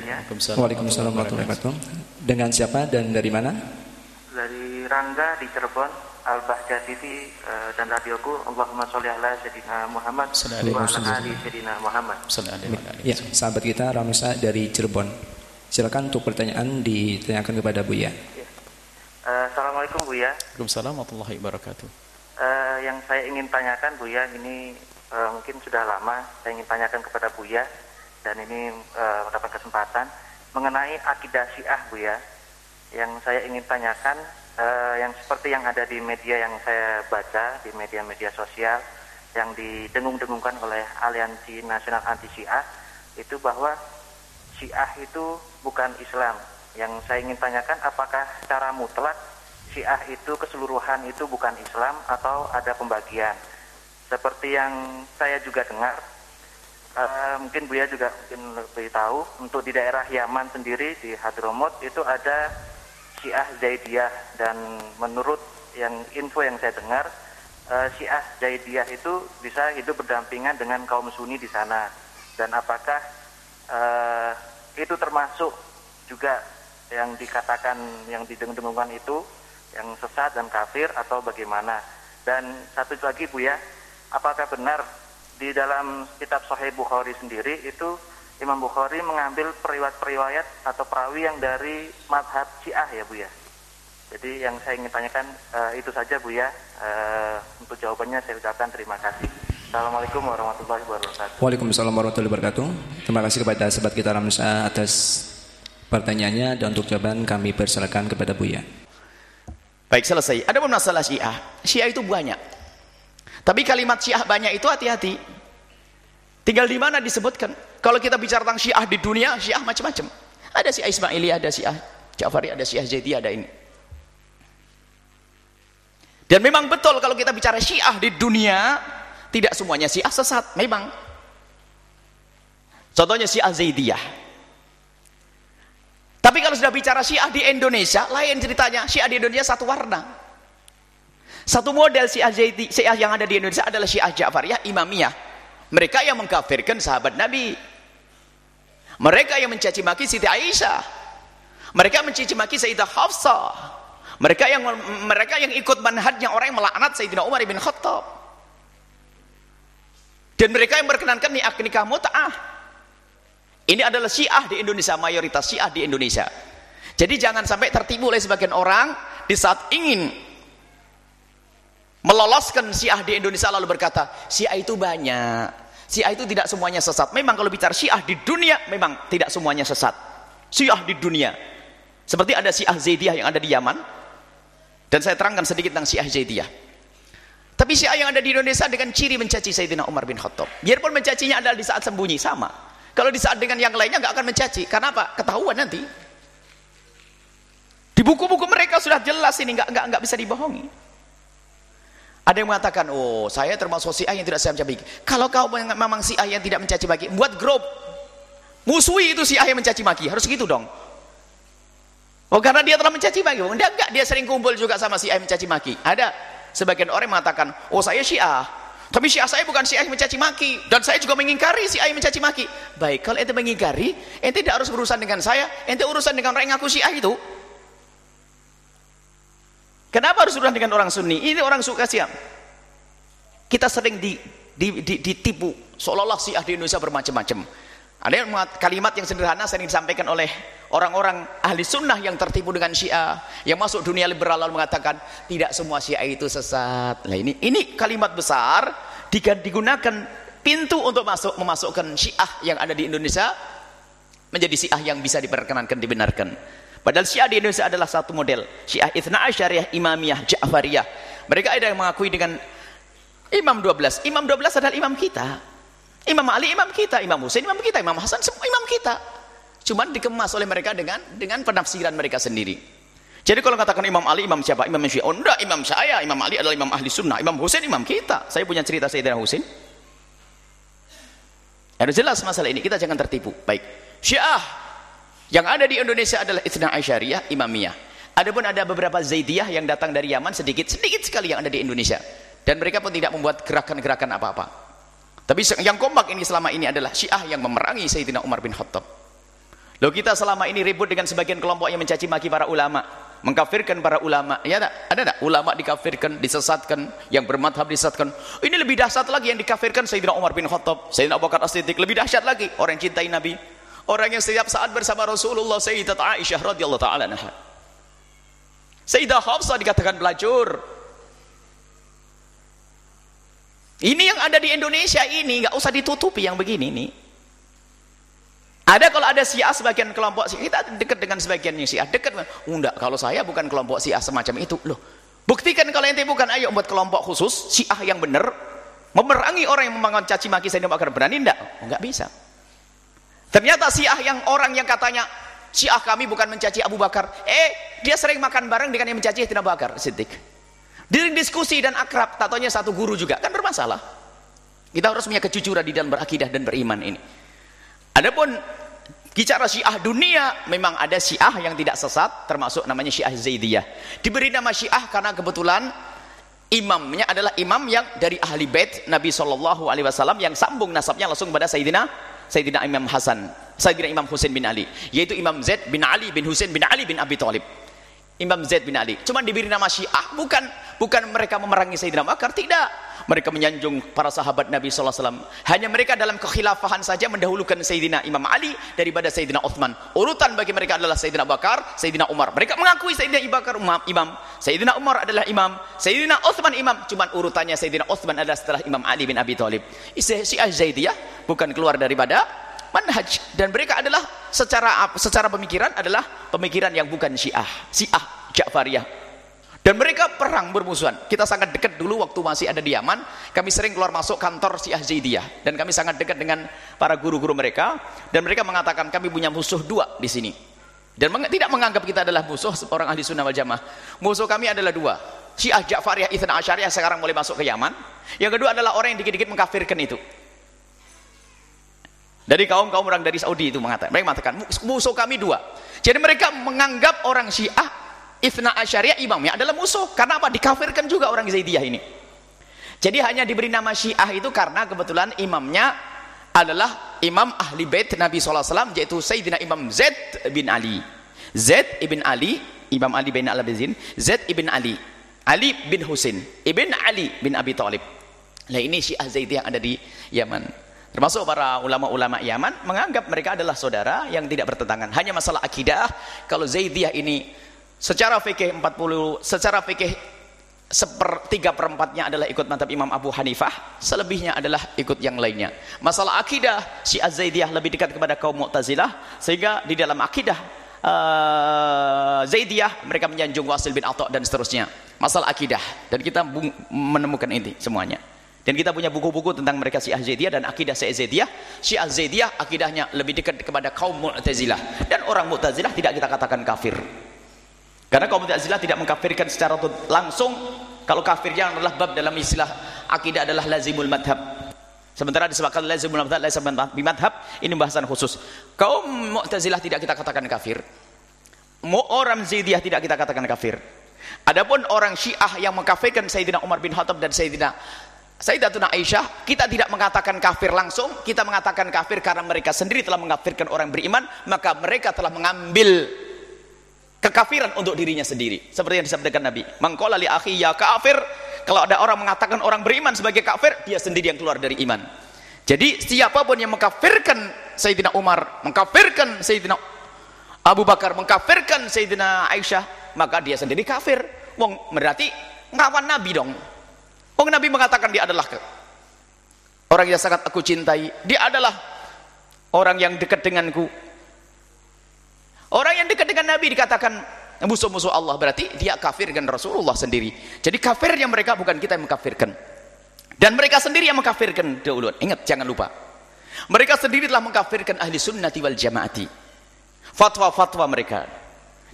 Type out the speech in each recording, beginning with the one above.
ya. Waalaikumsalam warahmatullahi wabarakatuh. Dengan siapa dan dari mana? Dari Rangga di Cirebon, Al-Bahja TV eh, dan radioku Allahumma sholli ala Sayyidina Muhammad wa ala ali Sayyidina Muhammad. Ya, sahabat kita Ramisa dari Cirebon. Silakan untuk pertanyaan ditanyakan kepada Buya. Ya. Eh, Assalamualaikum Buya. Waalaikumsalam warahmatullahi wabarakatuh. Eh, yang saya ingin tanyakan Buya ini eh, mungkin sudah lama saya ingin tanyakan kepada Buya dan ini eh, mendapat kesempatan mengenai akidah Syiah Buya. Yang saya ingin tanyakan eh, yang seperti yang ada di media yang saya baca di media-media sosial yang didengung-dengungkan oleh Aliansi Nasional Anti Syiah itu bahwa Syiah itu bukan Islam. Yang saya ingin tanyakan apakah secara mutlak Syiah itu keseluruhan itu bukan Islam atau ada pembagian? Seperti yang saya juga dengar, uh, mungkin Buya juga mungkin lebih tahu, untuk di daerah Yaman sendiri di Hadramut itu ada Syiah Zaidiyah dan menurut yang info yang saya dengar, uh, Syiah Zaidiyah itu bisa hidup berdampingan dengan kaum Sunni di sana. Dan apakah uh, itu termasuk juga yang dikatakan yang didengung-dengungkan itu yang sesat dan kafir atau bagaimana? Dan satu lagi Bu ya, apakah benar di dalam kitab Sahih Bukhari sendiri itu Imam Bukhari mengambil periwayat-periwayat atau perawi yang dari madhab Syiah ya Bu ya? Jadi yang saya ingin tanyakan uh, itu saja Bu ya. Uh, untuk jawabannya saya ucapkan terima kasih. Assalamualaikum warahmatullahi wabarakatuh. Waalaikumsalam warahmatullahi wabarakatuh. Terima kasih kepada sahabat kita Ramsa atas pertanyaannya dan untuk jawaban kami persilakan kepada Buya. Baik selesai. Ada masalah Syiah. Syiah itu banyak. Tapi kalimat Syiah banyak itu hati-hati. Tinggal di mana disebutkan. Kalau kita bicara tentang Syiah di dunia, Syiah macam-macam. Ada Syiah Ismaili, ada Syiah Ja'fari, ada Syiah Zaidi, ada ini. Dan memang betul kalau kita bicara Syiah di dunia, tidak semuanya Syiah sesat, memang. Contohnya Syiah Zaidiyah. Tapi kalau sudah bicara Syiah di Indonesia, lain ceritanya. Syiah di Indonesia satu warna. Satu model Syiah Zaidi, Syiah yang ada di Indonesia adalah Syiah Ja'fariyah Imamiyah. Mereka yang mengkafirkan sahabat Nabi. Mereka yang mencaci maki Siti Aisyah. Mereka mencaci maki Sayyidah Hafsah. Mereka yang mereka yang ikut manhajnya orang yang melaknat Sayyidina Umar bin Khattab. Dan mereka yang berkenankan nikah nikah mut'ah. Ini adalah Syiah di Indonesia, mayoritas Syiah di Indonesia. Jadi jangan sampai tertipu oleh sebagian orang di saat ingin meloloskan Syiah di Indonesia lalu berkata, Syiah itu banyak. Syiah itu tidak semuanya sesat. Memang kalau bicara Syiah di dunia memang tidak semuanya sesat. Syiah di dunia. Seperti ada Syiah Zaidiyah yang ada di Yaman. Dan saya terangkan sedikit tentang Syiah Zaidiyah. Tapi Syiah yang ada di Indonesia dengan ciri mencaci Sayyidina Umar bin Khattab. Biarpun mencacinya adalah di saat sembunyi sama. Kalau di saat dengan yang lainnya nggak akan mencaci. Karena apa? Ketahuan nanti. Di buku-buku mereka sudah jelas ini nggak nggak nggak bisa dibohongi. Ada yang mengatakan, oh saya termasuk Syiah yang tidak saya mencaci maki. Kalau kau memang Syiah yang tidak mencaci maki, buat grup. Musuhi itu Syiah yang mencaci maki. Harus gitu dong. Oh karena dia telah mencaci maki. Enggak, enggak. Dia sering kumpul juga sama Syiah yang mencaci maki. Ada. Sebagian orang mengatakan, oh saya syiah. Tapi syiah saya bukan syiah yang mencaci maki. Dan saya juga mengingkari syiah yang mencaci maki. Baik, kalau ente mengingkari, ente tidak harus berurusan dengan saya. Ente urusan dengan orang yang ngaku syiah itu. Kenapa harus urusan dengan orang sunni? Ini orang suka siap. Kita sering di, di, di, ditipu. Seolah-olah syiah di Indonesia bermacam-macam. Ada yang kalimat yang sederhana sering disampaikan oleh orang-orang ahli sunnah yang tertipu dengan syiah yang masuk dunia liberal lalu mengatakan tidak semua syiah itu sesat nah ini ini kalimat besar digunakan pintu untuk masuk memasukkan syiah yang ada di Indonesia menjadi syiah yang bisa diperkenankan dibenarkan padahal syiah di Indonesia adalah satu model syiah ithna asyariah imamiyah ja'fariyah mereka ada yang mengakui dengan imam 12 imam 12 adalah imam kita imam Ali imam kita imam Husain imam kita imam Hasan semua imam kita Cuman dikemas oleh mereka dengan dengan penafsiran mereka sendiri. Jadi kalau katakan Imam Ali, Imam siapa? Imam Syiah. Oh enggak, Imam saya. Imam Ali adalah Imam Ahli Sunnah. Imam Husain, Imam kita. Saya punya cerita Sayyidina Husain. Harus jelas masalah ini. Kita jangan tertipu. Baik. Syiah. Yang ada di Indonesia adalah Isna Aisyariyah, Imamiyah. Adapun ada beberapa Zaidiyah yang datang dari Yaman sedikit, sedikit sekali yang ada di Indonesia. Dan mereka pun tidak membuat gerakan-gerakan apa-apa. Tapi yang kompak ini selama ini adalah Syiah yang memerangi Sayyidina Umar bin Khattab Loh kita selama ini ribut dengan sebagian kelompok yang mencaci maki para ulama, mengkafirkan para ulama. Ya tak? Ada tak? Ulama dikafirkan, disesatkan, yang bermadhab disesatkan. Ini lebih dahsyat lagi yang dikafirkan Sayyidina Umar bin Khattab, Sayyidina Abu Bakar As-Siddiq. Lebih dahsyat lagi orang yang cintai Nabi. Orang yang setiap saat bersama Rasulullah Sayyidat Aisyah radhiyallahu taala anha. Sayyidah Hafsah dikatakan pelacur. Ini yang ada di Indonesia ini nggak usah ditutupi yang begini nih. Ada kalau ada Syiah sebagian kelompok Syiah kita dekat dengan sebagian Syiah dekat. Oh, enggak, kalau saya bukan kelompok Syiah semacam itu. Loh, buktikan kalau ente bukan ayo buat kelompok khusus Syiah yang benar memerangi orang yang membangun caci maki Abu Bakar berani enggak? Oh, enggak bisa. Ternyata Syiah yang orang yang katanya Syiah kami bukan mencaci Abu Bakar. Eh, dia sering makan bareng dengan yang mencaci Abu Bakar Siddiq. Di diskusi dan akrab, tatonya satu guru juga, kan bermasalah. Kita harus punya kejujuran di dalam berakidah dan beriman ini. Adapun bicara Syiah dunia memang ada Syiah yang tidak sesat termasuk namanya Syiah Zaidiyah. Diberi nama Syiah karena kebetulan imamnya adalah imam yang dari ahli bait Nabi Shallallahu alaihi wasallam yang sambung nasabnya langsung kepada Sayyidina Sayyidina Imam Hasan, Sayyidina Imam Husain bin Ali, yaitu Imam Zaid bin Ali bin Husain bin Ali bin Abi Thalib. Imam Zaid bin Ali. Cuma diberi nama Syiah. Bukan bukan mereka memerangi Sayyidina Bakar, tidak. Mereka menyanjung para sahabat Nabi SAW hanya mereka dalam kekhilafahan saja mendahulukan Sayyidina Imam Ali daripada Sayyidina Uthman. Urutan bagi mereka adalah Sayyidina Bakar Sayyidina Umar. Mereka mengakui Sayyidina Abu Bakar imam. Sayyidina Umar adalah imam. Sayyidina Uthman imam. Cuman urutannya Sayyidina Uthman adalah setelah Imam Ali bin Abi Thalib. Syiah Zaidiyah bukan keluar daripada manhaj dan mereka adalah secara secara pemikiran adalah pemikiran yang bukan Syiah Syiah Ja'fariyah dan mereka perang bermusuhan. Kita sangat dekat dulu waktu masih ada di Yaman. Kami sering keluar masuk kantor Syiah Zaidiyah. Dan kami sangat dekat dengan para guru-guru mereka. Dan mereka mengatakan kami punya musuh dua di sini. Dan meng tidak menganggap kita adalah musuh orang ahli sunnah wal jamaah. Musuh kami adalah dua. Syiah Ja'fariyah Ithna Asyariyah sekarang mulai masuk ke Yaman. Yang kedua adalah orang yang dikit-dikit mengkafirkan itu. Dari kaum-kaum orang dari Saudi itu mengatakan. Mereka mengatakan musuh kami dua. Jadi mereka menganggap orang Syiah Ifna Asyariah imamnya adalah musuh. Karena apa? Dikafirkan juga orang Zaidiyah ini. Jadi hanya diberi nama Syiah itu karena kebetulan imamnya adalah imam ahli bait Nabi SAW yaitu Sayyidina Imam Zaid bin Ali. Zaid ibn Ali, Imam Ali bin Al-Abizin, Zaid ibn Ali, Ali bin Husain, ibn Ali bin Abi Thalib. Nah ini Syiah Zaidiyah yang ada di Yaman. Termasuk para ulama-ulama Yaman menganggap mereka adalah saudara yang tidak bertentangan. Hanya masalah akidah, kalau Zaidiyah ini Secara fikih 40, secara fikih sepertiga perempatnya adalah ikut mantap Imam Abu Hanifah, selebihnya adalah ikut yang lainnya. Masalah akidah, si Az-Zaidiyah lebih dekat kepada kaum Mu'tazilah, sehingga di dalam akidah uh, Zaidiyah mereka menyanjung Wasil bin Atta dan seterusnya. Masalah akidah dan kita menemukan ini semuanya. Dan kita punya buku-buku tentang mereka Syiah Zaidiyah dan akidah Syiah Zaidiyah. Syiah Zaidiyah akidahnya lebih dekat kepada kaum Mu'tazilah dan orang Mu'tazilah tidak kita katakan kafir. Karena kaum Mu'tazilah tidak mengkafirkan secara langsung kalau kafirnya adalah bab dalam istilah akidah adalah lazimul madhab. Sementara disebutkan lazimul madhab, lazimul madhab, ini bahasan khusus. Kaum Mu'tazilah tidak kita katakan kafir. Orang Zaidiyah tidak kita katakan kafir. Adapun orang Syiah yang mengkafirkan Sayyidina Umar bin Khattab dan Sayyidina Sayyidatuna Aisyah, kita tidak mengatakan kafir langsung, kita mengatakan kafir karena mereka sendiri telah mengkafirkan orang beriman, maka mereka telah mengambil kekafiran untuk dirinya sendiri. Seperti yang disabdakan Nabi mangkola li akhi ya kafir. Kalau ada orang mengatakan orang beriman sebagai kafir dia sendiri yang keluar dari iman. Jadi siapa pun yang mengkafirkan Sayyidina Umar mengkafirkan Sayyidina Abu Bakar mengkafirkan Sayyidina Aisyah maka dia sendiri kafir. Wong berarti ngawan Nabi dong wong Nabi mengatakan dia adalah orang yang sangat aku cintai dia adalah orang yang dekat denganku Orang yang dekat dengan Nabi dikatakan musuh-musuh Allah berarti dia kafir dengan Rasulullah sendiri. Jadi kafirnya mereka bukan kita yang mengkafirkan. Dan mereka sendiri yang mengkafirkan dahulu. Ingat jangan lupa. Mereka sendiri telah mengkafirkan ahli sunnati wal jamaati. Fatwa-fatwa mereka.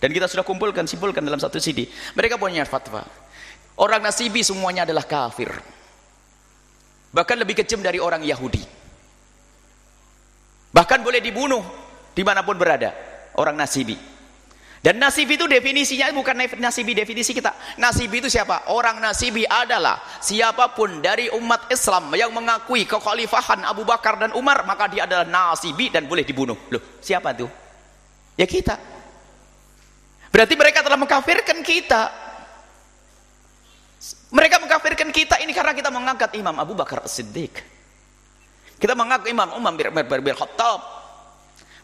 Dan kita sudah kumpulkan, simpulkan dalam satu CD. Mereka punya fatwa. Orang nasibi semuanya adalah kafir. Bahkan lebih kejam dari orang Yahudi. Bahkan boleh dibunuh di mana pun berada orang nasibi dan nasibi itu definisinya bukan nasibi definisi kita nasibi itu siapa? orang nasibi adalah siapa pun dari umat Islam yang mengakui kekhalifahan Abu Bakar dan Umar maka dia adalah nasibi dan boleh dibunuh loh siapa itu? Ya kita. Berarti mereka telah mengkafirkan kita. Mereka mengkafirkan kita ini karena kita mengangkat Imam Abu Bakar As-Siddiq. Kita mengangkat Imam Umar bin Khattab.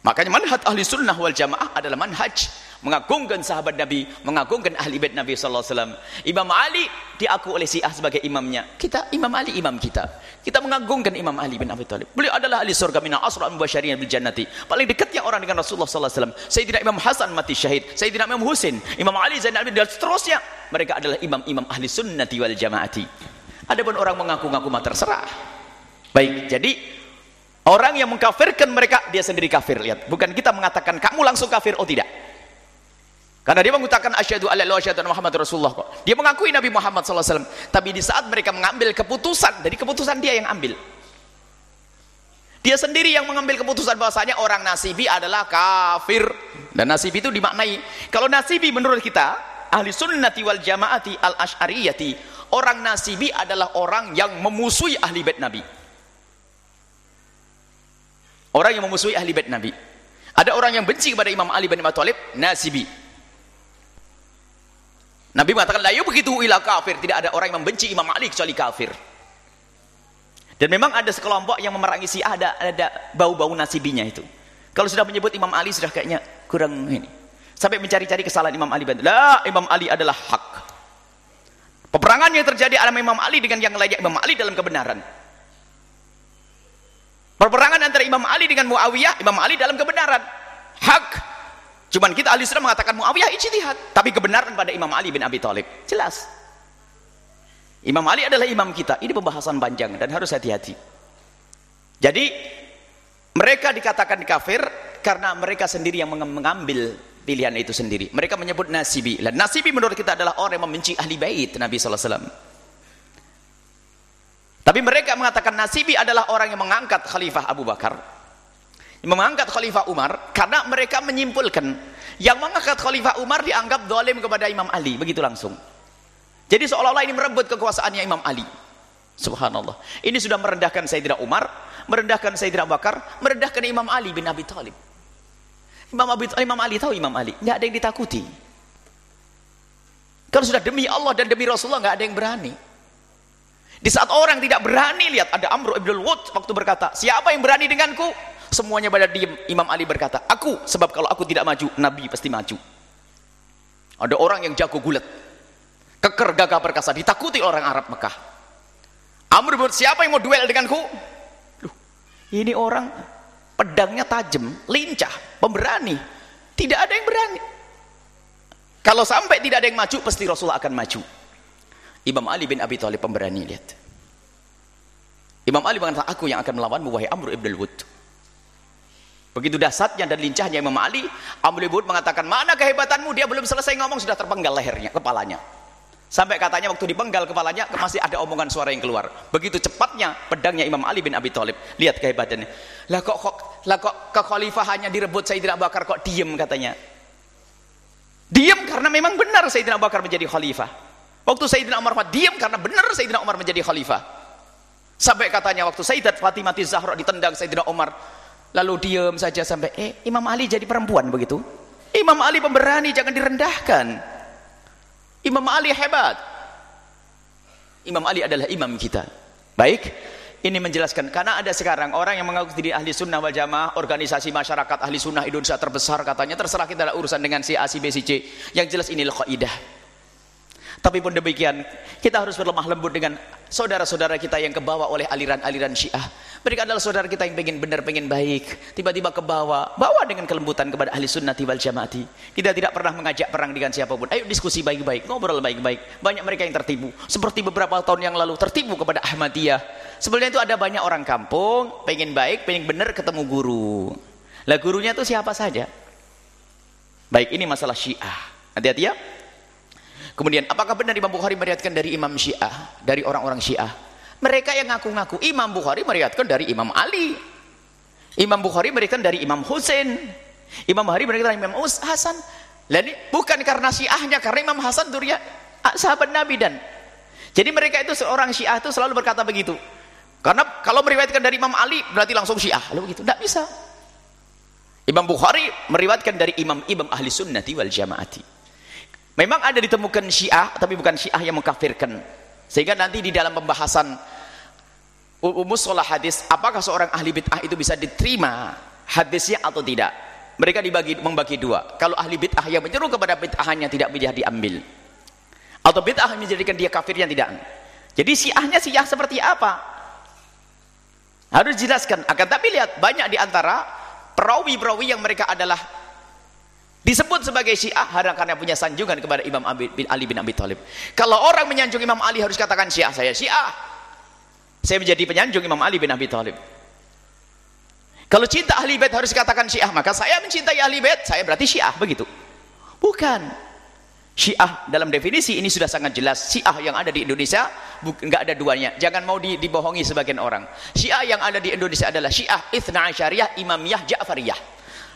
Makanya manhaj ahli sunnah wal jamaah adalah manhaj mengagungkan sahabat Nabi, mengagungkan ahli bait Nabi sallallahu alaihi wasallam. Imam Ali diaku oleh Syiah sebagai imamnya. Kita Imam Ali imam kita. Kita mengagungkan Imam Ali bin Abi Thalib. Beliau adalah ahli surga min asra mubasyirin bil jannati. Paling dekatnya orang dengan Rasulullah sallallahu alaihi wasallam. Sayyidina Imam Hasan mati syahid, Sayyidina Imam Husain, Imam Ali Zainal Abidin dan seterusnya. Mereka adalah imam-imam ahli sunnati wal jamaati. Adapun orang mengaku-ngaku mah terserah. Baik, jadi Orang yang mengkafirkan mereka, dia sendiri kafir. Lihat, bukan kita mengatakan kamu langsung kafir, oh tidak. Karena dia mengatakan asyhadu alla ilaha illallah Muhammad Rasulullah kok. Dia mengakui Nabi Muhammad SAW. Tapi di saat mereka mengambil keputusan, dari keputusan dia yang ambil. Dia sendiri yang mengambil keputusan bahwasanya orang nasibi adalah kafir. Dan nasibi itu dimaknai. Kalau nasibi menurut kita, ahli sunnati wal jamaati al ashariyati orang nasibi adalah orang yang memusuhi ahli bait Nabi. Orang yang memusuhi ahli bait Nabi. Ada orang yang benci kepada Imam Ali bin Abi Thalib, nasibi. Nabi mengatakan, "La begitu ila kafir." Tidak ada orang yang membenci Imam Ali kecuali kafir. Dan memang ada sekelompok yang memerangi si ada ada bau-bau nasibinya itu. Kalau sudah menyebut Imam Ali sudah kayaknya kurang ini. Sampai mencari-cari kesalahan Imam Ali bin La, Imam Ali adalah hak. Peperangan yang terjadi antara Imam Ali dengan yang lainnya Imam Ali dalam kebenaran. Perperangan antara Imam Ali dengan Muawiyah, Imam Ali dalam kebenaran. Hak. Cuman kita ahli sunnah mengatakan Muawiyah ijtihad, tapi kebenaran pada Imam Ali bin Abi Thalib. Jelas. Imam Ali adalah imam kita. Ini pembahasan panjang dan harus hati-hati. Jadi mereka dikatakan kafir karena mereka sendiri yang mengambil pilihan itu sendiri. Mereka menyebut nasibi. Dan nasibi menurut kita adalah orang yang membenci ahli bait Nabi wasallam. Tapi mereka mengatakan Nasibi adalah orang yang mengangkat Khalifah Abu Bakar. Mengangkat Khalifah Umar karena mereka menyimpulkan yang mengangkat Khalifah Umar dianggap dolim kepada Imam Ali, begitu langsung. Jadi seolah-olah ini merebut kekuasaannya Imam Ali. Subhanallah. Ini sudah merendahkan Sayyidina Umar, merendahkan Sayyidina Bakar, merendahkan Imam Ali bin Abi Thalib. Imam Abi Imam Ali tahu Imam Ali, enggak ada yang ditakuti. Kalau sudah demi Allah dan demi Rasulullah enggak ada yang berani. Di saat orang tidak berani lihat ada Amr ibn Wud waktu berkata, "Siapa yang berani denganku?" Semuanya pada diam. Imam Ali berkata, "Aku, sebab kalau aku tidak maju, Nabi pasti maju." Ada orang yang jago gulat. Keker gagah perkasa, ditakuti orang Arab Mekah. Amr ibn "Siapa yang mau duel denganku?" Loh, ini orang pedangnya tajam, lincah, pemberani. Tidak ada yang berani. Kalau sampai tidak ada yang maju, pasti Rasulullah akan maju. Imam Ali bin Abi Thalib pemberani lihat. Imam Ali mengatakan aku yang akan melawanmu wahai Amr ibn al-Wud. Begitu dasarnya dan lincahnya Imam Ali, Amr ibn mengatakan, "Mana kehebatanmu?" Dia belum selesai ngomong sudah terpenggal lehernya, kepalanya. Sampai katanya waktu dipenggal kepalanya masih ada omongan suara yang keluar. Begitu cepatnya pedangnya Imam Ali bin Abi Thalib. Lihat kehebatannya. Lah kok kok lah kok kekhalifahannya direbut Sayyidina Abu Bakar kok diem katanya. Diem karena memang benar Sayyidina Abu Bakar menjadi khalifah. Waktu Sayyidina Umar diam karena benar Sayyidina Umar menjadi khalifah. Sampai katanya waktu Sayyidat Fatimah Zahra ditendang Sayyidina Umar, lalu diam saja sampai eh Imam Ali jadi perempuan begitu. Imam Ali pemberani jangan direndahkan. Imam Ali hebat. Imam Ali adalah imam kita. Baik, ini menjelaskan karena ada sekarang orang yang mengaku diri ahli sunnah wal jamaah organisasi masyarakat ahli sunnah Indonesia terbesar katanya terserah kita ada urusan dengan si A si B si C yang jelas ini kaidah tapi pun demikian, kita harus berlemah lembut dengan saudara-saudara kita yang kebawa oleh aliran-aliran syiah. Mereka adalah saudara kita yang pengen benar, pengen baik. Tiba-tiba kebawa, bawa dengan kelembutan kepada ahli sunnati wal jamaati. Kita tidak pernah mengajak perang dengan siapa pun. Ayo diskusi baik-baik, ngobrol baik-baik. Banyak mereka yang tertipu. Seperti beberapa tahun yang lalu tertipu kepada Ahmadiyah. Sebenarnya itu ada banyak orang kampung, pengen baik, pengen benar ketemu guru. Lah gurunya itu siapa saja? Baik, ini masalah syiah. Hati-hati ya. Kemudian apakah benar Imam Bukhari meriatkan dari Imam Syiah, dari orang-orang Syiah? Mereka yang ngaku-ngaku Imam Bukhari meriatkan dari Imam Ali. Imam Bukhari meriatkan dari Imam Husain. Imam Bukhari meriatkan dari Imam Hasan. Lalu bukan karena Syiahnya, karena Imam Hasan durya sahabat Nabi dan jadi mereka itu seorang Syiah itu selalu berkata begitu. Karena kalau meriwayatkan dari Imam Ali berarti langsung Syiah. Lalu begitu, tidak bisa. Imam Bukhari meriwayatkan dari imam-imam ahli sunnati wal jamaati. Memang ada ditemukan syiah, tapi bukan syiah yang mengkafirkan. Sehingga nanti di dalam pembahasan musolah hadis, apakah seorang ahli bid'ah itu bisa diterima hadisnya atau tidak? Mereka dibagi membagi dua. Kalau ahli bid'ah yang menyeru kepada bid'ahnya tidak bisa diambil. Atau bid'ah menjadikan dia kafirnya tidak. Jadi syiahnya syiah seperti apa? Harus dijelaskan. Akan tapi lihat banyak di antara perawi-perawi yang mereka adalah disebut sebagai syiah karena punya sanjungan kepada Imam Ali bin Abi Thalib. Kalau orang menyanjung Imam Ali harus katakan syiah saya syiah. Saya menjadi penyanjung Imam Ali bin Abi Thalib. Kalau cinta ahli bait harus dikatakan syiah, maka saya mencintai ahli bait, saya berarti syiah, begitu. Bukan. Syiah dalam definisi ini sudah sangat jelas. Syiah yang ada di Indonesia enggak ada duanya. Jangan mau di, dibohongi sebagian orang. Syiah yang ada di Indonesia adalah Syiah Ithna Asyariyah, Imamiyah, Ja'fariyah.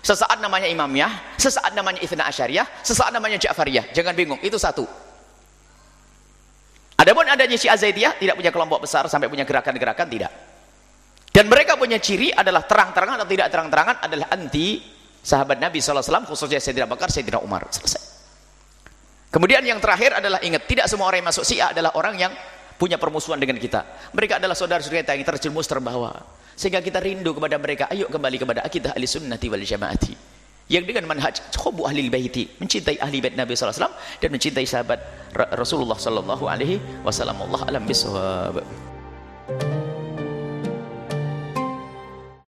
Sesaat namanya Imamiyah, sesaat namanya Ithna Asyariyah, sesaat namanya Ja'fariyah. Jangan bingung, itu satu. Adapun adanya Syiah Zaidiyah tidak punya kelompok besar sampai punya gerakan-gerakan tidak. Dan mereka punya ciri adalah terang-terangan atau tidak terang-terangan adalah anti sahabat Nabi SAW khususnya Sayyidina Bakar, Sayyidina Umar. Selesai. Kemudian yang terakhir adalah ingat, tidak semua orang yang masuk Syiah adalah orang yang punya permusuhan dengan kita. Mereka adalah saudara-saudara kita yang terjerumus terbawa. Sehingga kita rindu kepada mereka, ayo kembali kepada akidah ahli sunnati wal jamaati. Yang dengan manhaj hubu ahli baiti, mencintai ahli bait Nabi SAW dan mencintai sahabat Rasulullah SAW. Allah alam bisawab.